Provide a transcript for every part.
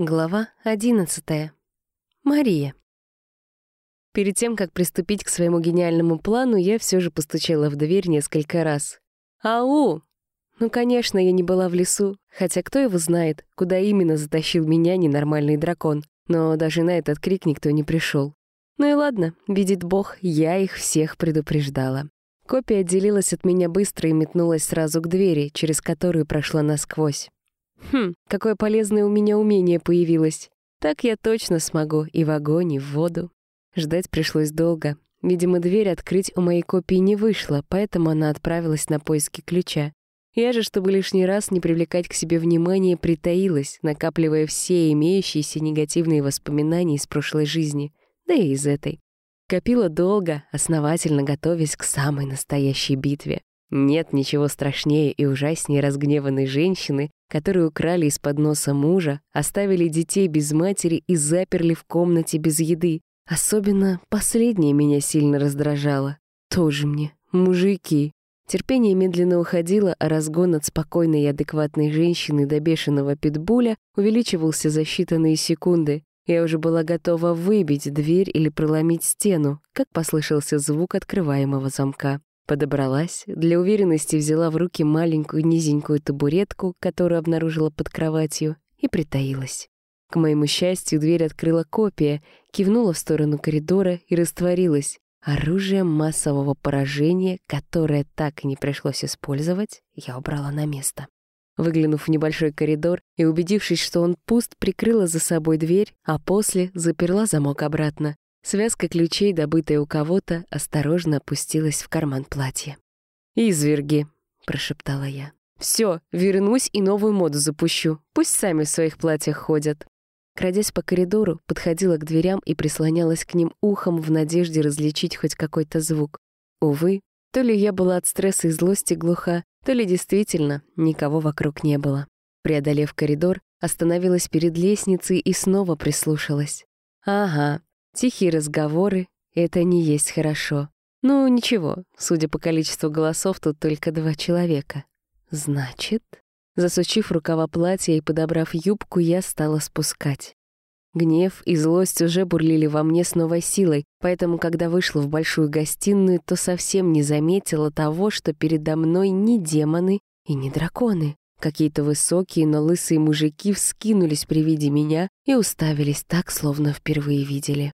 Глава одиннадцатая. Мария. Перед тем, как приступить к своему гениальному плану, я все же постучала в дверь несколько раз. «Ау!» Ну, конечно, я не была в лесу, хотя кто его знает, куда именно затащил меня ненормальный дракон. Но даже на этот крик никто не пришел. Ну и ладно, видит Бог, я их всех предупреждала. Копия отделилась от меня быстро и метнулась сразу к двери, через которую прошла насквозь. Хм, какое полезное у меня умение появилось. Так я точно смогу и в огонь, и в воду. Ждать пришлось долго. Видимо, дверь открыть у моей копии не вышло, поэтому она отправилась на поиски ключа. Я же, чтобы лишний раз не привлекать к себе внимания, притаилась, накапливая все имеющиеся негативные воспоминания из прошлой жизни, да и из этой. Копила долго, основательно готовясь к самой настоящей битве. Нет ничего страшнее и ужаснее разгневанной женщины, которые украли из-под носа мужа, оставили детей без матери и заперли в комнате без еды. Особенно последнее меня сильно раздражало. Тоже мне, мужики. Терпение медленно уходило, а разгон от спокойной и адекватной женщины до бешеного питбуля увеличивался за считанные секунды. Я уже была готова выбить дверь или проломить стену, как послышался звук открываемого замка. Подобралась, для уверенности взяла в руки маленькую низенькую табуретку, которую обнаружила под кроватью, и притаилась. К моему счастью, дверь открыла копия, кивнула в сторону коридора и растворилась. Оружие массового поражения, которое так и не пришлось использовать, я убрала на место. Выглянув в небольшой коридор и убедившись, что он пуст, прикрыла за собой дверь, а после заперла замок обратно. Связка ключей, добытая у кого-то, осторожно опустилась в карман платья. «Изверги», — прошептала я. «Все, вернусь и новую моду запущу. Пусть сами в своих платьях ходят». Крадясь по коридору, подходила к дверям и прислонялась к ним ухом в надежде различить хоть какой-то звук. Увы, то ли я была от стресса и злости глуха, то ли действительно никого вокруг не было. Преодолев коридор, остановилась перед лестницей и снова прислушалась. Ага, Тихие разговоры — это не есть хорошо. Ну, ничего, судя по количеству голосов, тут только два человека. Значит... Засучив рукава платья и подобрав юбку, я стала спускать. Гнев и злость уже бурлили во мне с новой силой, поэтому, когда вышла в большую гостиную, то совсем не заметила того, что передо мной не демоны и не драконы. Какие-то высокие, но лысые мужики вскинулись при виде меня и уставились так, словно впервые видели.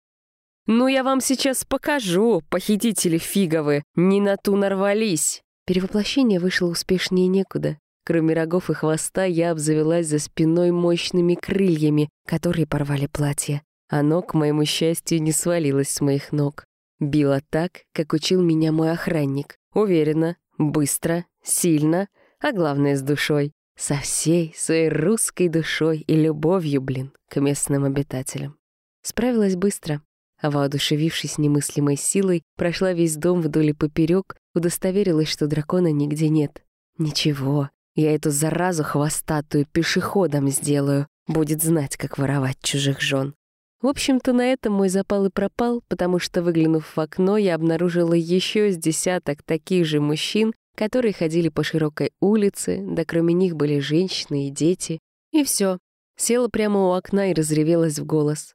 «Ну, я вам сейчас покажу, похитители фиговы, не на ту нарвались!» Перевоплощение вышло успешнее некуда. Кроме рогов и хвоста, я обзавелась за спиной мощными крыльями, которые порвали платье. Оно, к моему счастью, не свалилось с моих ног. Било так, как учил меня мой охранник. Уверенно, быстро, сильно, а главное, с душой. Со всей своей русской душой и любовью, блин, к местным обитателям. Справилась быстро а воодушевившись немыслимой силой, прошла весь дом вдоль и поперек, удостоверилась, что дракона нигде нет. Ничего, я эту заразу хвостатую пешеходом сделаю, будет знать, как воровать чужих жен. В общем-то, на этом мой запал и пропал, потому что, выглянув в окно, я обнаружила еще с десяток таких же мужчин, которые ходили по широкой улице, да кроме них были женщины и дети. И все. Села прямо у окна и разревелась в голос.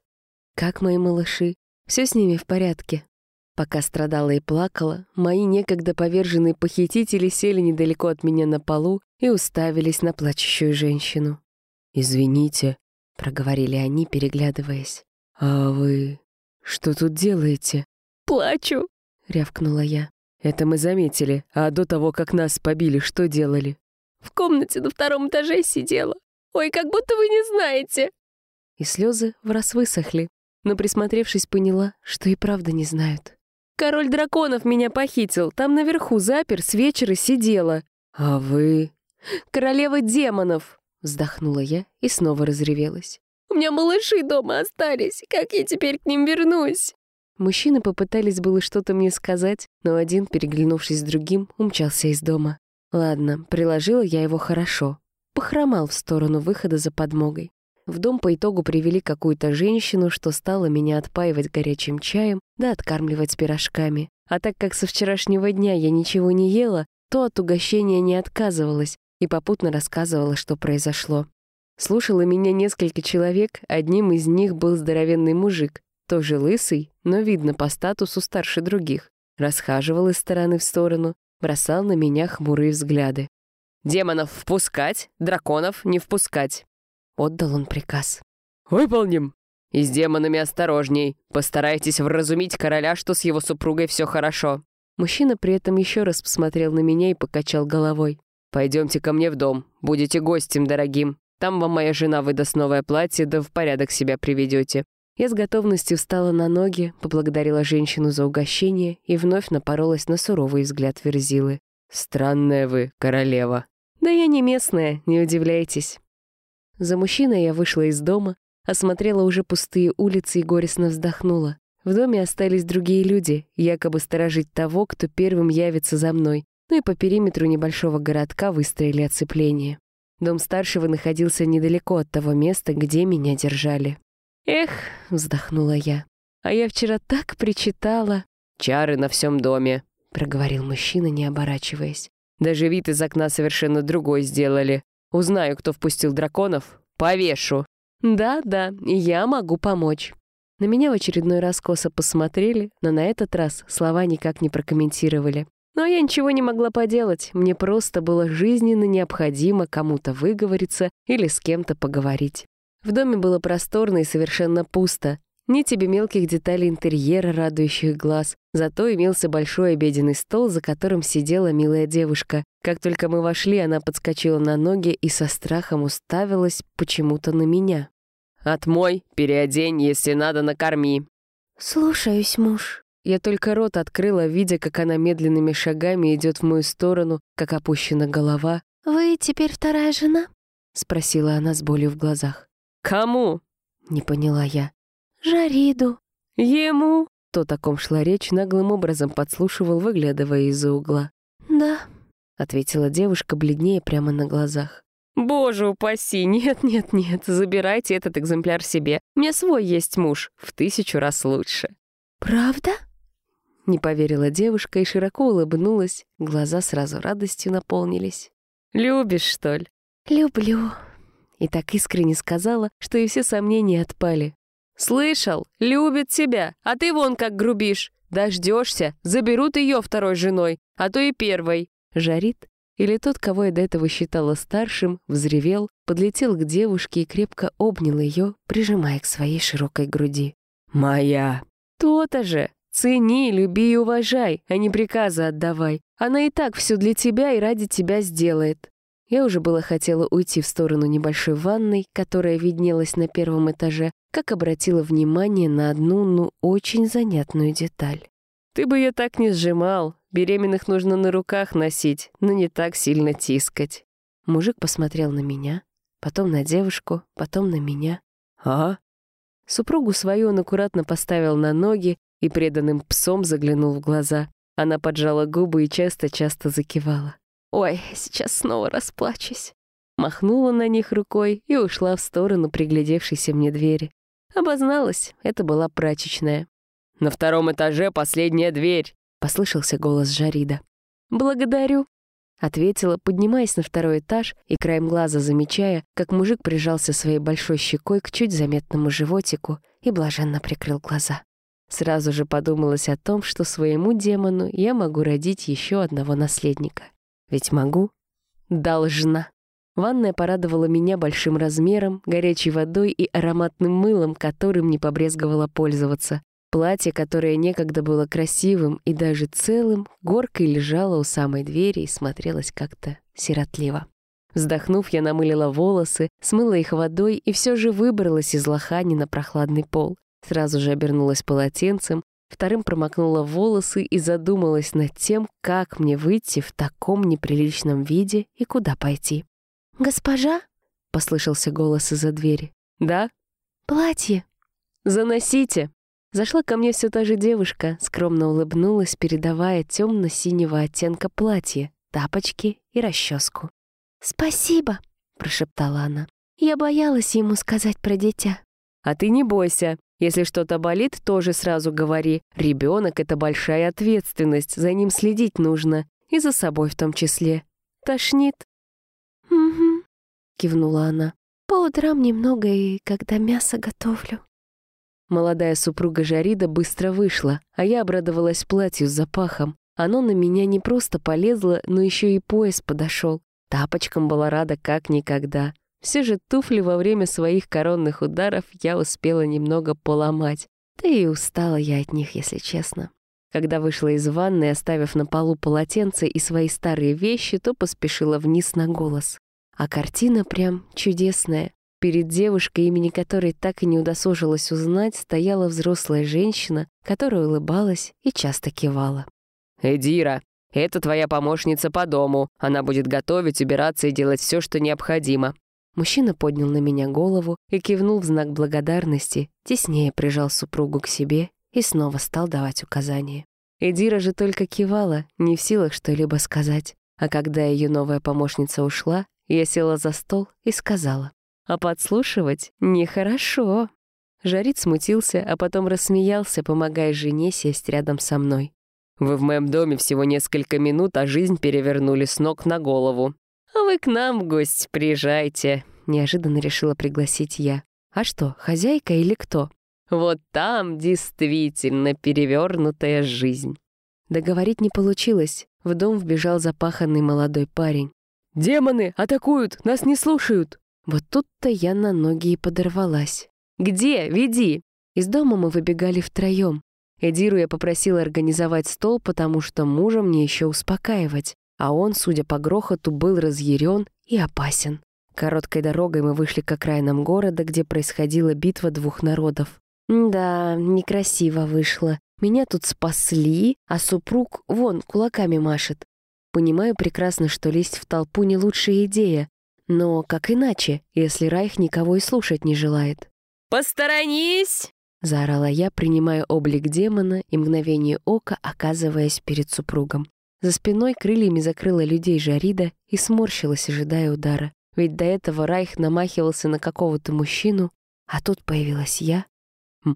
Как мои малыши, все с ними в порядке. Пока страдала и плакала, мои некогда поверженные похитители сели недалеко от меня на полу и уставились на плачущую женщину. «Извините», — проговорили они, переглядываясь. «А вы что тут делаете?» «Плачу», — рявкнула я. «Это мы заметили, а до того, как нас побили, что делали?» «В комнате на втором этаже сидела. Ой, как будто вы не знаете». И слезы в раз высохли но, присмотревшись, поняла, что и правда не знают. «Король драконов меня похитил, там наверху запер, с вечера сидела». «А вы?» «Королева демонов!» — вздохнула я и снова разревелась. «У меня малыши дома остались, как я теперь к ним вернусь?» Мужчины попытались было что-то мне сказать, но один, переглянувшись с другим, умчался из дома. Ладно, приложила я его хорошо. Похромал в сторону выхода за подмогой. В дом по итогу привели какую-то женщину, что стала меня отпаивать горячим чаем да откармливать пирожками. А так как со вчерашнего дня я ничего не ела, то от угощения не отказывалась и попутно рассказывала, что произошло. Слушало меня несколько человек, одним из них был здоровенный мужик, тоже лысый, но видно по статусу старше других. Расхаживал из стороны в сторону, бросал на меня хмурые взгляды. «Демонов впускать, драконов не впускать!» Отдал он приказ. «Выполним!» «И с демонами осторожней. Постарайтесь вразумить короля, что с его супругой все хорошо». Мужчина при этом еще раз посмотрел на меня и покачал головой. «Пойдемте ко мне в дом. Будете гостем дорогим. Там вам моя жена выдаст новое платье, да в порядок себя приведете. Я с готовностью встала на ноги, поблагодарила женщину за угощение и вновь напоролась на суровый взгляд Верзилы. «Странная вы, королева». «Да я не местная, не удивляйтесь». За мужчиной я вышла из дома, осмотрела уже пустые улицы и горестно вздохнула. В доме остались другие люди, якобы сторожить того, кто первым явится за мной, ну и по периметру небольшого городка выстроили оцепление. Дом старшего находился недалеко от того места, где меня держали. «Эх», — вздохнула я, — «а я вчера так причитала». «Чары на всем доме», — проговорил мужчина, не оборачиваясь. «Даже вид из окна совершенно другой сделали. Узнаю, кто впустил драконов, повешу». «Да-да, я могу помочь». На меня в очередной раз косо посмотрели, но на этот раз слова никак не прокомментировали. Но я ничего не могла поделать, мне просто было жизненно необходимо кому-то выговориться или с кем-то поговорить. В доме было просторно и совершенно пусто. Ни тебе мелких деталей интерьера, радующих глаз. Зато имелся большой обеденный стол, за которым сидела милая девушка. Как только мы вошли, она подскочила на ноги и со страхом уставилась почему-то на меня. «Отмой, переодень, если надо, накорми». «Слушаюсь, муж». Я только рот открыла, видя, как она медленными шагами идет в мою сторону, как опущена голова. «Вы теперь вторая жена?» — спросила она с болью в глазах. «Кому?» — не поняла я. «Жариду». «Ему?» — то таком шла речь, наглым образом подслушивал, выглядывая из-за угла. «Да», — ответила девушка, бледнее прямо на глазах. «Боже упаси! Нет-нет-нет, забирайте этот экземпляр себе. Мне свой есть муж, в тысячу раз лучше». «Правда?» Не поверила девушка и широко улыбнулась, глаза сразу радостью наполнились. «Любишь, что ли?» «Люблю». И так искренне сказала, что и все сомнения отпали. «Слышал? Любит тебя, а ты вон как грубишь. Дождешься, заберут ее второй женой, а то и первой». Жарит, или тот, кого я до этого считала старшим, взревел, подлетел к девушке и крепко обнял ее, прижимая к своей широкой груди. «Моя!» «То-то же! Цени, люби и уважай, а не приказы отдавай. Она и так все для тебя и ради тебя сделает». Я уже было хотела уйти в сторону небольшой ванной, которая виднелась на первом этаже, как обратила внимание на одну, ну, очень занятную деталь. «Ты бы ее так не сжимал. Беременных нужно на руках носить, но не так сильно тискать». Мужик посмотрел на меня, потом на девушку, потом на меня. «А?» Супругу свою он аккуратно поставил на ноги и преданным псом заглянул в глаза. Она поджала губы и часто-часто закивала. «Ой, сейчас снова расплачусь». Махнула на них рукой и ушла в сторону приглядевшейся мне двери. Обозналась, это была прачечная. «На втором этаже последняя дверь», — послышался голос Жарида. «Благодарю», — ответила, поднимаясь на второй этаж и краем глаза замечая, как мужик прижался своей большой щекой к чуть заметному животику и блаженно прикрыл глаза. Сразу же подумалось о том, что своему демону я могу родить еще одного наследника. Ведь могу? Должна. Ванная порадовала меня большим размером, горячей водой и ароматным мылом, которым не побрезговала пользоваться. Платье, которое некогда было красивым и даже целым, горкой лежало у самой двери и смотрелось как-то сиротливо. Вздохнув, я намылила волосы, смыла их водой и все же выбралась из лохани на прохладный пол. Сразу же обернулась полотенцем, вторым промокнула волосы и задумалась над тем, как мне выйти в таком неприличном виде и куда пойти. «Госпожа?» — послышался голос из-за двери. «Да?» «Платье». «Заносите». Зашла ко мне все та же девушка, скромно улыбнулась, передавая темно-синего оттенка платье, тапочки и расческу. «Спасибо», — прошептала она. «Я боялась ему сказать про дитя». «А ты не бойся. Если что-то болит, тоже сразу говори. Ребенок — это большая ответственность, за ним следить нужно. И за собой в том числе. Тошнит?» «Угу», — кивнула она. По утрам немного и когда мясо готовлю». Молодая супруга Жарида быстро вышла, а я обрадовалась платью с запахом. Оно на меня не просто полезло, но еще и пояс подошел. Тапочкам была рада как никогда. Все же туфли во время своих коронных ударов я успела немного поломать. Да и устала я от них, если честно. Когда вышла из ванны, оставив на полу полотенце и свои старые вещи, то поспешила вниз на голос. А картина прям чудесная. Перед девушкой, имени которой так и не удосужилась узнать, стояла взрослая женщина, которая улыбалась и часто кивала. «Эдира, это твоя помощница по дому. Она будет готовить, убираться и делать все, что необходимо». Мужчина поднял на меня голову и кивнул в знак благодарности, теснее прижал супругу к себе и снова стал давать указания. Эдира же только кивала, не в силах что-либо сказать. А когда ее новая помощница ушла, я села за стол и сказала, «А подслушивать нехорошо». Жарит смутился, а потом рассмеялся, помогая жене сесть рядом со мной. Вы в моем доме всего несколько минут, а жизнь перевернули с ног на голову. Вы к нам в гости приезжайте», — неожиданно решила пригласить я. «А что, хозяйка или кто?» «Вот там действительно перевернутая жизнь». Договорить не получилось. В дом вбежал запаханный молодой парень. «Демоны! Атакуют! Нас не слушают!» Вот тут-то я на ноги и подорвалась. «Где? Веди!» Из дома мы выбегали втроем. Эдиру я попросила организовать стол, потому что мужа мне еще успокаивать, а он, судя по грохоту, был разъярен и опасен. Короткой дорогой мы вышли к окраинам города, где происходила битва двух народов. Да, некрасиво вышло. Меня тут спасли, а супруг вон кулаками машет. Понимаю прекрасно, что лезть в толпу не лучшая идея. Но как иначе, если Райх никого и слушать не желает? «Посторонись!» Заорала я, принимая облик демона и мгновение ока оказываясь перед супругом. За спиной крыльями закрыла людей Жарида и сморщилась, ожидая удара. Ведь до этого Райх намахивался на какого-то мужчину, а тут появилась я.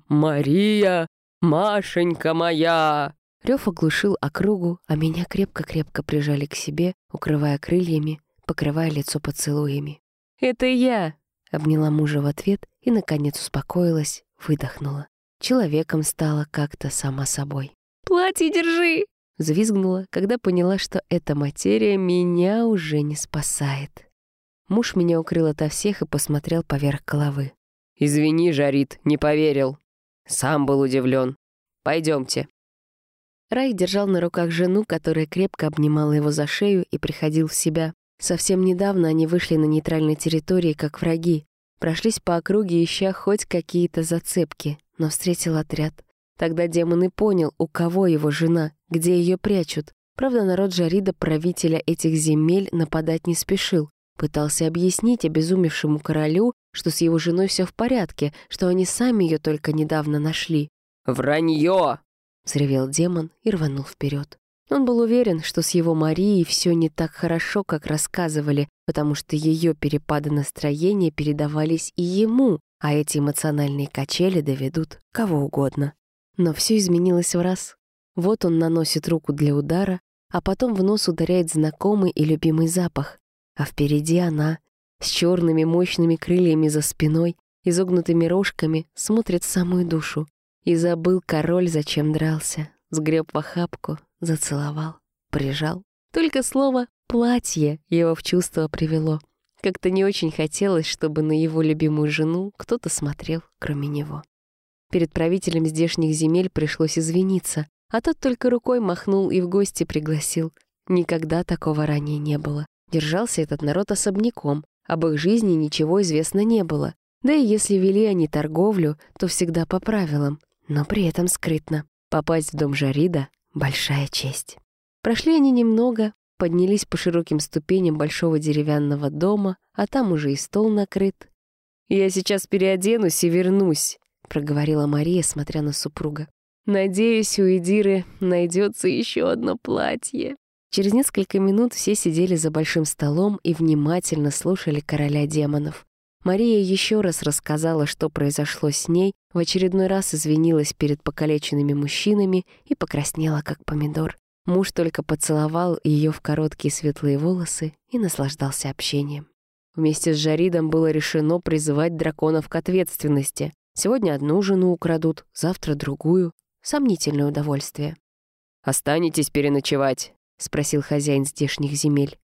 «Мария! Машенька моя!» Рев оглушил округу, а меня крепко-крепко прижали к себе, укрывая крыльями, покрывая лицо поцелуями. «Это я!» — обняла мужа в ответ и, наконец, успокоилась, Выдохнула. Человеком стала как-то сама собой. «Платье держи!» Взвизгнула, когда поняла, что эта материя меня уже не спасает. Муж меня укрыл ото всех и посмотрел поверх головы. «Извини, Жарит, не поверил. Сам был удивлен. Пойдемте». Рай держал на руках жену, которая крепко обнимала его за шею и приходил в себя. Совсем недавно они вышли на нейтральной территории как враги, Прошлись по округе, ища хоть какие-то зацепки, но встретил отряд. Тогда демон и понял, у кого его жена, где ее прячут. Правда, народ Жарида, правителя этих земель, нападать не спешил. Пытался объяснить обезумевшему королю, что с его женой все в порядке, что они сами ее только недавно нашли. «Вранье!» — взревел демон и рванул вперед. Он был уверен, что с его Марией все не так хорошо, как рассказывали, потому что ее перепады настроения передавались и ему, а эти эмоциональные качели доведут кого угодно. Но все изменилось в раз. Вот он наносит руку для удара, а потом в нос ударяет знакомый и любимый запах. А впереди она, с черными мощными крыльями за спиной, изогнутыми рожками, смотрит самую душу. И забыл король, зачем дрался. Сгреб в охапку, зацеловал, прижал. Только слово «платье» его в чувство привело. Как-то не очень хотелось, чтобы на его любимую жену кто-то смотрел, кроме него. Перед правителем здешних земель пришлось извиниться, а тот только рукой махнул и в гости пригласил. Никогда такого ранее не было. Держался этот народ особняком, об их жизни ничего известно не было. Да и если вели они торговлю, то всегда по правилам, но при этом скрытно. Попасть в дом Жарида Большая честь. Прошли они немного, поднялись по широким ступеням большого деревянного дома, а там уже и стол накрыт. «Я сейчас переоденусь и вернусь», — проговорила Мария, смотря на супруга. «Надеюсь, у Эдиры найдется еще одно платье». Через несколько минут все сидели за большим столом и внимательно слушали короля демонов. Мария еще раз рассказала, что произошло с ней, в очередной раз извинилась перед покалеченными мужчинами и покраснела, как помидор. Муж только поцеловал ее в короткие светлые волосы и наслаждался общением. Вместе с Жаридом было решено призывать драконов к ответственности. Сегодня одну жену украдут, завтра другую. Сомнительное удовольствие. «Останетесь переночевать?» — спросил хозяин здешних земель.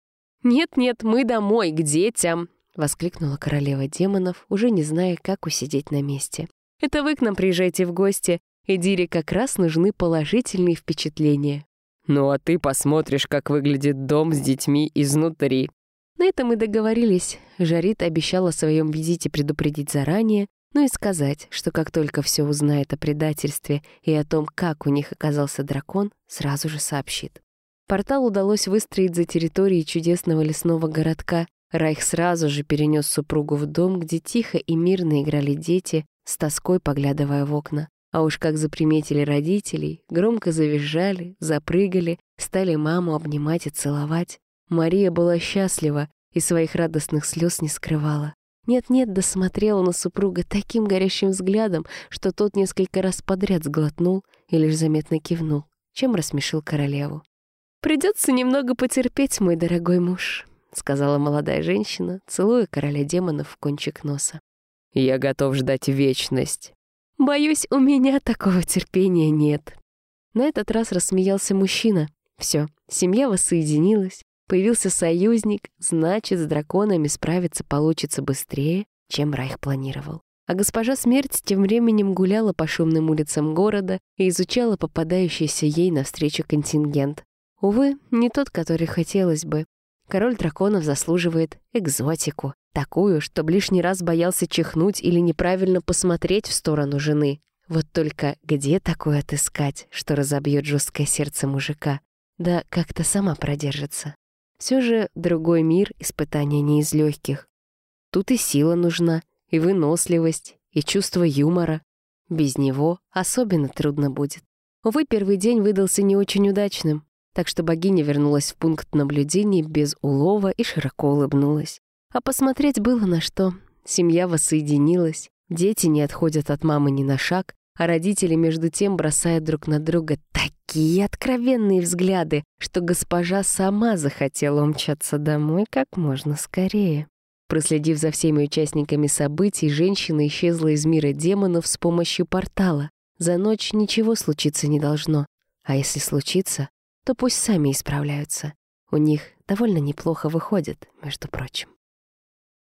«Нет-нет, мы домой, к детям!» — воскликнула королева демонов, уже не зная, как усидеть на месте. «Это вы к нам приезжайте в гости, и Дире как раз нужны положительные впечатления». «Ну а ты посмотришь, как выглядит дом с детьми изнутри». На этом мы договорились. Жарит обещала о своем визите предупредить заранее, ну и сказать, что как только все узнает о предательстве и о том, как у них оказался дракон, сразу же сообщит. Портал удалось выстроить за территорией чудесного лесного городка. Райх сразу же перенес супругу в дом, где тихо и мирно играли дети, с тоской поглядывая в окна. А уж как заприметили родителей, громко завизжали, запрыгали, стали маму обнимать и целовать. Мария была счастлива и своих радостных слез не скрывала. Нет-нет, досмотрела на супруга таким горящим взглядом, что тот несколько раз подряд сглотнул и лишь заметно кивнул, чем рассмешил королеву. «Придется немного потерпеть, мой дорогой муж», — сказала молодая женщина, целуя короля демонов в кончик носа. «Я готов ждать вечность». «Боюсь, у меня такого терпения нет». На этот раз рассмеялся мужчина. Все, семья воссоединилась, Появился союзник, значит, с драконами справиться получится быстрее, чем Райх планировал. А госпожа Смерть тем временем гуляла по шумным улицам города и изучала попадающийся ей навстречу контингент. Увы, не тот, который хотелось бы. Король драконов заслуживает экзотику, такую, чтобы лишний раз боялся чихнуть или неправильно посмотреть в сторону жены. Вот только где такое отыскать, что разобьет жесткое сердце мужика? Да как-то сама продержится. Все же другой мир испытания не из легких. Тут и сила нужна, и выносливость, и чувство юмора. Без него особенно трудно будет. Увы, первый день выдался не очень удачным, так что богиня вернулась в пункт наблюдений без улова и широко улыбнулась. А посмотреть было на что. Семья воссоединилась, дети не отходят от мамы ни на шаг, а родители между тем бросают друг на друга такие откровенные взгляды, что госпожа сама захотела умчаться домой как можно скорее. Проследив за всеми участниками событий, женщина исчезла из мира демонов с помощью портала. За ночь ничего случиться не должно. А если случится, то пусть сами исправляются. У них довольно неплохо выходит, между прочим.